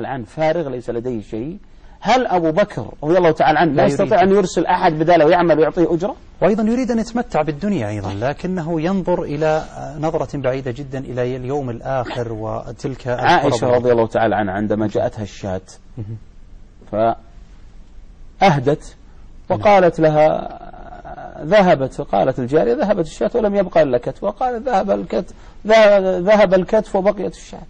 الآن فارغ ليس لديه شيء. هل أبو بكر رضي الله تعالى عنه لا, لا يستطيع يريد. أن يرسل أحد بداله ويعمل ويعطيه أجرة؟ وأيضا يريد أن يتمتع بالدنيا أيضا لكنه ينظر إلى نظرة بعيدة جدا إلى اليوم الآخر وتلك عائشة. رضي الله تعالى عنها عندما جاءتها الشاة. فأهدت وقالت لها ذهبت قالت الجارية ذهبت الشاة ولم يبقى إلا كتف وقال ذهب الكتف ذهب الكتف وبقيت الشاة.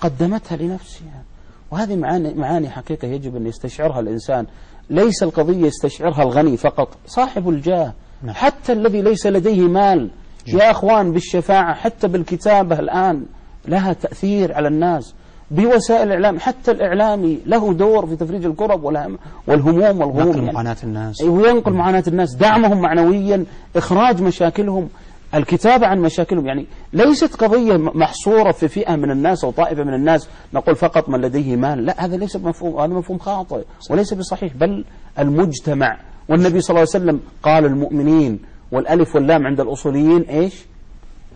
قدمتها لنفسها. وهذه معاني معاني حقيقة يجب أن يستشعرها الإنسان. ليس القضية يستشعرها الغني فقط صاحب الجاه. نعم. حتى الذي ليس لديه مال يا أخوان بالشفاعة حتى بالكتابة الآن لها تأثير على الناس. بوسائل الإعلام حتى الإعلامي له دور في تفريج الكرب والهم- والهموم والغموم نقل يعني. معاناة الناس. وينقل معاناة الناس. دعمهم معنويا إخراج مشاكلهم. الكتابة عن مشاكلهم. يعني ليست قضية محصورة في فئة من الناس أو طائفة من الناس نقول فقط من لديه مال. لا هذا ليس مفهوم هذا مفهوم خاطئ وليس بصحيح بل المجتمع. والنبي صلى الله عليه وسلم قال المؤمنين والألف واللام عند الأصوليين إيش؟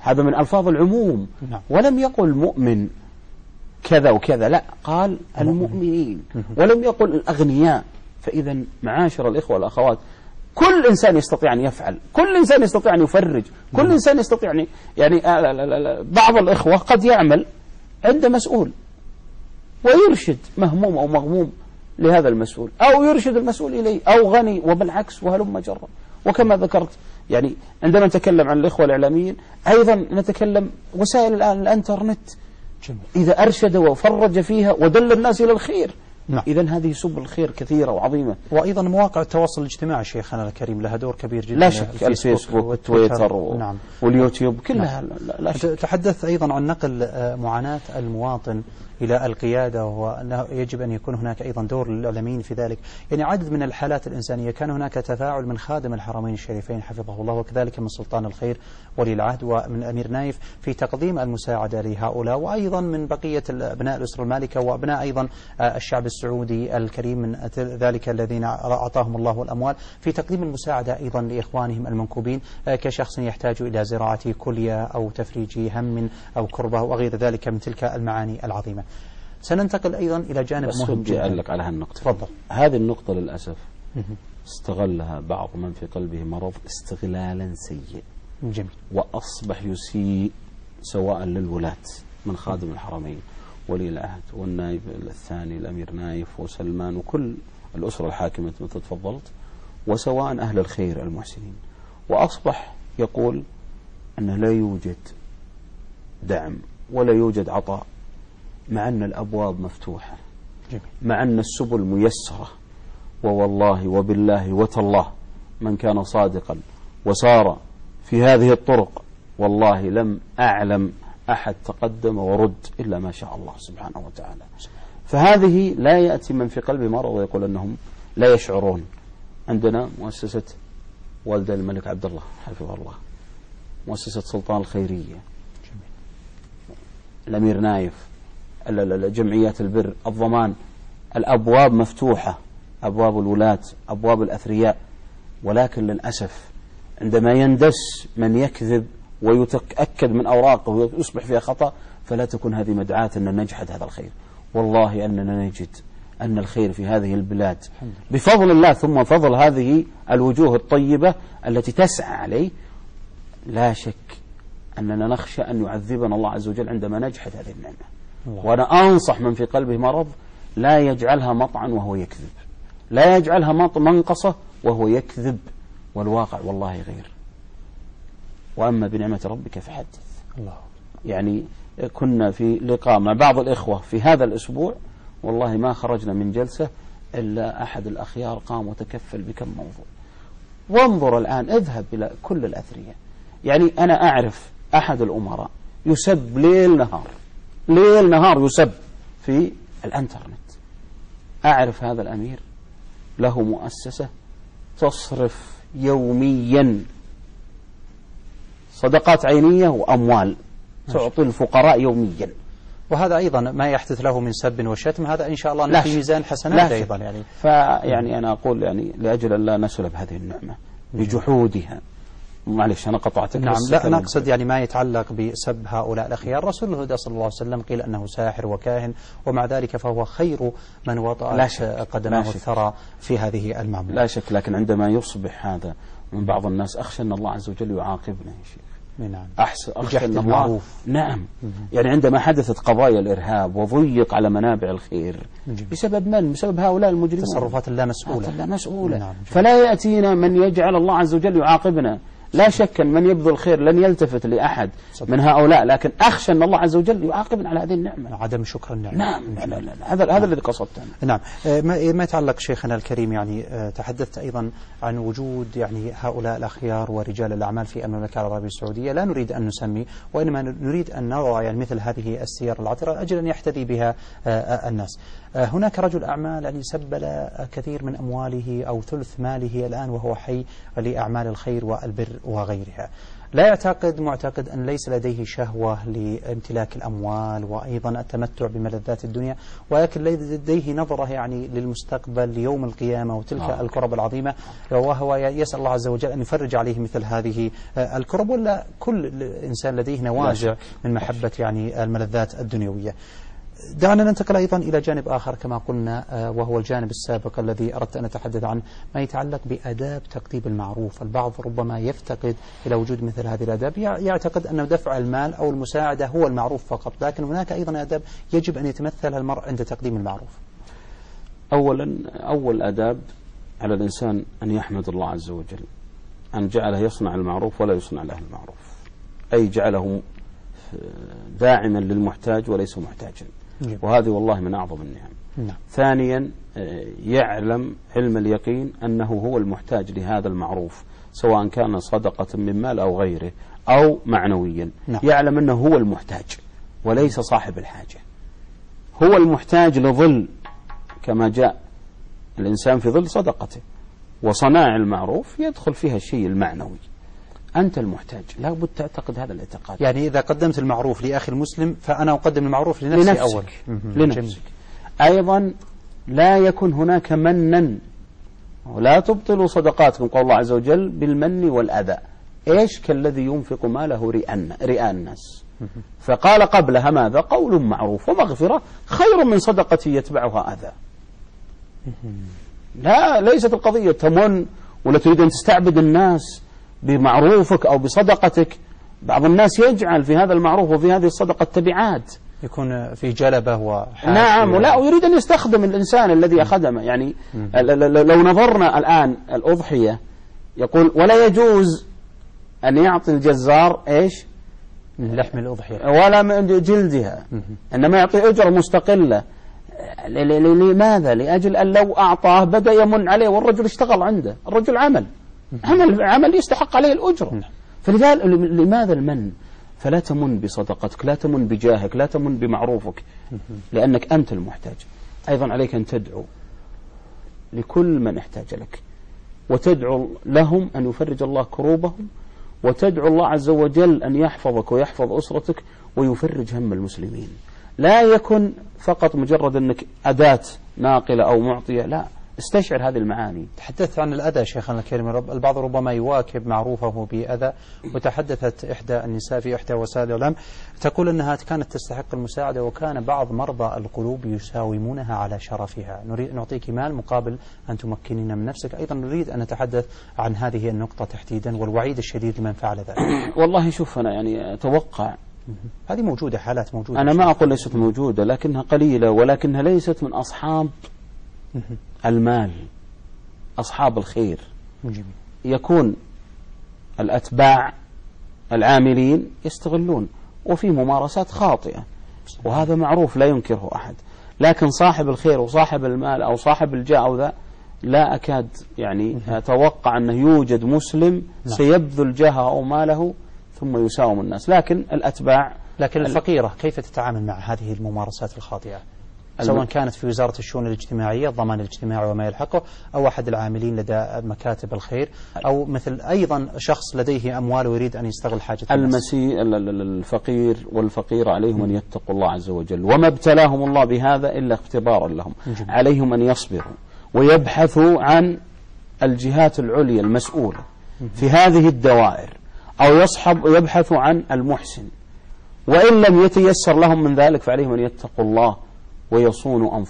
هذا من ألفاظ العموم. نعم. ولم يقل مؤمن كذا وكذا لا قال المؤمنين. ولم يقل الأغنياء. فإذا معاشر الإخوة والأخوات كل إنسان يستطيع أن يفعل كل إنسان يستطيع أن يفرج كل إنسان يستطيع أن يعني آه،. بعض الإخوة قد يعمل عند مسؤول ويرشد مهموم أو مغموم لهذا المسؤول أو يرشد المسؤول إليه أو غني وبالعكس وهلم جرا وكما ذكرت يعني عندما نتكلم عن الإخوة الإعلاميين أيضا نتكلم وسائل الآن الأنترنت جميل. إذا أرشد وفرج فيها ودل الناس إلى الخير نعم. إذا هذه سبل الخير كثيرة وعظيمة. وأيضا مواقع التواصل الاجتماعي شيخنا الكريم لها دور كبير جدا لا شك الفيسبوك والتويتر. و... نعم. واليوتيوب كلها لا, لا شك. تحدث أيضا عن نقل آه، معاناة المواطن إلى القيادة وأنه يجب أن يكون هناك أيضا دور للإعلاميين في ذلك. يعني عدد من الحالات الإنسانية كان هناك تفاعل من خادم الحرمين الشريفين حفظه الله وكذلك من سلطان الخير ولي العهد ومن أمير نايف في تقديم المساعدة لهؤلاء وأيضا من بقية أبناء الأسرة المالكة وأبناء أيضا الشعب السعودي الكريم من ذلك الذين أعطاهم الله الأموال. في تقديم المساعدة أيضا لإخوانهم المنكوبين كشخص يحتاج إلى زراعة كلية أو تفريج هم أو كربة وغير ذلك من تلك المعاني العظيمة. سننتقل أيضا إلى جانب بس مهم جدا. أعلق على هالنقطة. تفضل. هذه النقطة للأسف استغلها بعض من في قلبه مرض استغلالا سيء. جميل. وأصبح يسيء سواء للولاة من خادم الحرمين ولي العهد والنائب الثاني الأمير نايف وسلمان وكل الأسرة الحاكمة مثل تفضلت وسواء أهل الخير المحسنين. وأصبح يقول أنه لا يوجد دعم ولا يوجد عطاء. مع أن الأبواب مفتوحة جميل. مع أن السبل ميسرة ووالله وبالله وتالله من كان صادقا وسار في هذه الطرق والله لم أعلم أحد تقدم ورد إلا ما شاء الله سبحانه وتعالى. فهذه لا يأتي من في قلبه مرض ويقول أنهم لا يشعرون. عندنا مؤسسة والد الملك عبد الله حفظه الله مؤسسة سلطان الخيرية. الأمير نايف. جمعيات البر الضمان الأبواب مفتوحة أبواب الولاة أبواب الأثرياء. ولكن للأسف عندما يندس من يكذب ويتأكد من أوراقه ويصبح فيها خطأ فلا تكون هذه مدعاة أن نجحد هذا الخير. والله أننا نجد أن الخير في هذه البلاد. بفضل الله ثم فضل هذه الوجوه الطيبة التي تسعى عليه لا شك أننا نخشى أن يعذبنا الله عز وجل عندما نجحد هذه النعمة. وأنا أنصح من في قلبه مرض لا يجعلها مطعا وهو يكذب. لا يجعلها منقصة وهو يكذب. والواقع والله غير. وأما بنعمة ربك فحدث. الله. يعني كنا في لقاء مع بعض الإخوة في هذا الأسبوع والله ما خرجنا من جلسة إلا أحد الأخيار قام وتكفل بكم موضوع. وانظر الآن اذهب إلى كل الأثرياء. يعني أنا أعرف أحد الأمراء يسب ليل نهار. ليل نهار يسب في الانترنت. أعرف هذا الأمير؟ له مؤسسة تصرف يوميا. صدقات عينية وأموال تعطي الفقراء يوميا. وهذا أيضا ما يحدث له من سب وشتم. هذا إن شاء الله في. ميزان حسنات. أيضا يعني. فيعني أنا أقول يعني لأجل أن لا نسلب هذه النعمة بجحودها. معلش أنا قطعتك نعم لا كلمة. نقصد يعني ما يتعلق بسب هؤلاء الأخيار رسول الهدى صلى الله عليه وسلم قيل أنه ساحر وكاهن ومع ذلك فهو خير من شك. قدماه. الثرى في هذه المعمولة لا شك لكن عندما يصبح هذا من بعض الناس أخشى أن الله عز وجل يعاقبنا يا شيخ نعم أحسن أخشى أن الله المعروف. نعم يعني عندما حدثت قضايا الإرهاب وضيق على منابع الخير جميل. بسبب من؟ بسبب هؤلاء المجرمين تصرفات لا مسؤولة لا مسؤولة نعم. فلا يأتينا من يجعل الله عز وجل يعاقبنا لا شك أن من يبذل الخير لن يلتفت لأحد صدق. من هؤلاء لكن أخشى أن الله عز وجل يعاقبنا على هذه النعمة. عدم شكر النعمة. نعم لا لا لا هذا هذا الذي قصدته. نعم. آه، ما ما يتعلق شيخنا الكريم يعني آه، تحدثت أيضا عن وجود يعني هؤلاء الأخيار ورجال الأعمال في المملكة العربية السعودية. لا نريد أن نسمي وإنما نريد أن نضع يعني مثل هذه السير العطرة أجل أن يحتذي بها آه، الناس. هناك رجل أعمال يعني سبل كثير من أمواله أو ثلث ماله الآن وهو حي لأعمال الخير والبر. وغيرها. لا يعتقد معتقد أن ليس لديه شهوة لامتلاك الأموال وأيضا التمتع بملذات الدنيا ولكن لديه نظرة يعني للمستقبل ليوم القيامة وتلك آه. الكرب العظيمة وهو يسأل الله عز وجل أن يفرج عليه مثل هذه الكرب. ولا كل إنسان لديه نوازع من محبة يعني الملذات الدنيوية. دعنا ننتقل أيضا إلى جانب آخر كما قلنا آه، وهو الجانب السابق الذي أردت أن أتحدث عنه ما يتعلق بأداب تقديم المعروف. البعض ربما يفتقد إلى وجود مثل هذه الأداب. يع- يعتقد أن دفع المال أو المساعدة هو المعروف فقط لكن هناك أيضا أداب يجب أن يتمثلها المرء عند تقديم المعروف. أولا أول أداب على الإنسان أن يحمد الله عز وجل أن جعله يصنع المعروف ولا يصنع له المعروف أي جعله داعما للمحتاج وليس محتاجا. وهذه والله من أعظم النعم. نعم. ثانيا آه، يعلم علم اليقين أنه هو المحتاج لهذا المعروف سواء كان صدقة من مال أو غيره أو معنويا. نعم. يعلم أنه هو المحتاج وليس صاحب الحاجة. هو المحتاج لظل كما جاء الإنسان في ظل صدقته وصناع المعروف يدخل فيها الشيء المعنوي. أنت المحتاج. لا بد تعتقد هذا الاعتقاد. يعني إذا قدمت المعروف لأخي المسلم فأنا أقدم المعروف لنفسي لنفسك. أول. لنفسك. جميل. أيضا لا يكن هناك منا. ولا تبطلوا صدقاتكم قول الله عز وجل بالمن والأذى. إيش؟ كالذي ينفق ماله رئاء رئاء الناس. فقال قبلها ماذا؟ قول معروف ومغفرة. خير من صدقة يتبعها أذى. لا ليست القضية تمن ولا تريد أن تستعبد الناس. بمعروفك أو بصدقتك. بعض الناس يجعل في هذا المعروف وفي هذه الصدقة تبعات يكون في جلبة وحاشية نعم ولا ويريد أن يستخدم الإنسان الذي أخدمه. يعني لو نظرنا الآن الأضحية يقول ولا يجوز أن يعطي الجزار إيش؟ من لحم الأضحية. ولا من جلدها. إنما يعطي أجرة مستقلة. لماذا؟ لأجل أن لو أعطاه بدأ يمن عليه والرجل اشتغل عنده. الرجل عمل. عمل عمل يستحق عليه الأجرة. نعم. فلذلك لماذا المن؟ فلا تمن بصدقتك لا تمن بجاهك لا تمن بمعروفك لأنك أنت المحتاج. أيضا عليك أن تدعو لكل من احتاج لك. وتدعو لهم أن يفرج الله كروبهم وتدعو الله عز وجل أن يحفظك ويحفظ أسرتك ويفرج هم المسلمين. لا يكن فقط مجرد أنك أداة ناقلة أو معطية لا. استشعر هذه المعاني. تحدثت عن الأذى شيخنا الكريم رب- البعض ربما يواكب معروفه بأذى وتحدثت إحدى النساء في إحدى وسائل الإعلام تقول أنها كانت تستحق المساعدة وكان بعض مرضى القلوب يساومونها على شرفها. نريد نعطيك مال مقابل أن تمكنين من نفسك. أيضا نريد أن نتحدث عن هذه النقطة تحديدا والوعيد الشديد لمن فعل ذلك. والله شوف أنا يعني أتوقع هذه موجودة حالات موجودة. أنا ما أقول ليست موجودة لكنها قليلة ولكنها ليست من أصحاب المال أصحاب الخير. جميل. يكون الأتباع العاملين يستغلون وفي ممارسات خاطئة وهذا معروف لا ينكره أحد. لكن صاحب الخير وصاحب المال أو صاحب الجاه أو ذا لا أكاد يعني أتوقع أنه يوجد مسلم سيبذل جاهه أو ماله ثم يساوم الناس. لكن الأتباع لكن الفقيرة كيف تتعامل مع هذه الممارسات الخاطئة؟ سواء كانت في وزارة الشؤون الاجتماعية الضمان الاجتماعي وما يلحقه أو أحد العاملين لدى مكاتب الخير أو مثل أيضا شخص لديه أموال ويريد أن يستغل حاجة المسيء ال- ال- ال- الفقير والفقير عليهم أن يتقوا الله عز وجل. وما ابتلاهم الله بهذا إلا اختبارا لهم. عليهم أن يصبروا ويبحثوا عن الجهات العليا المسؤولة في هذه الدوائر أو يصحب يبحث عن المحسن. وإن لم يتيسر لهم من ذلك فعليهم أن يتقوا الله. ويصونوا أنفسهم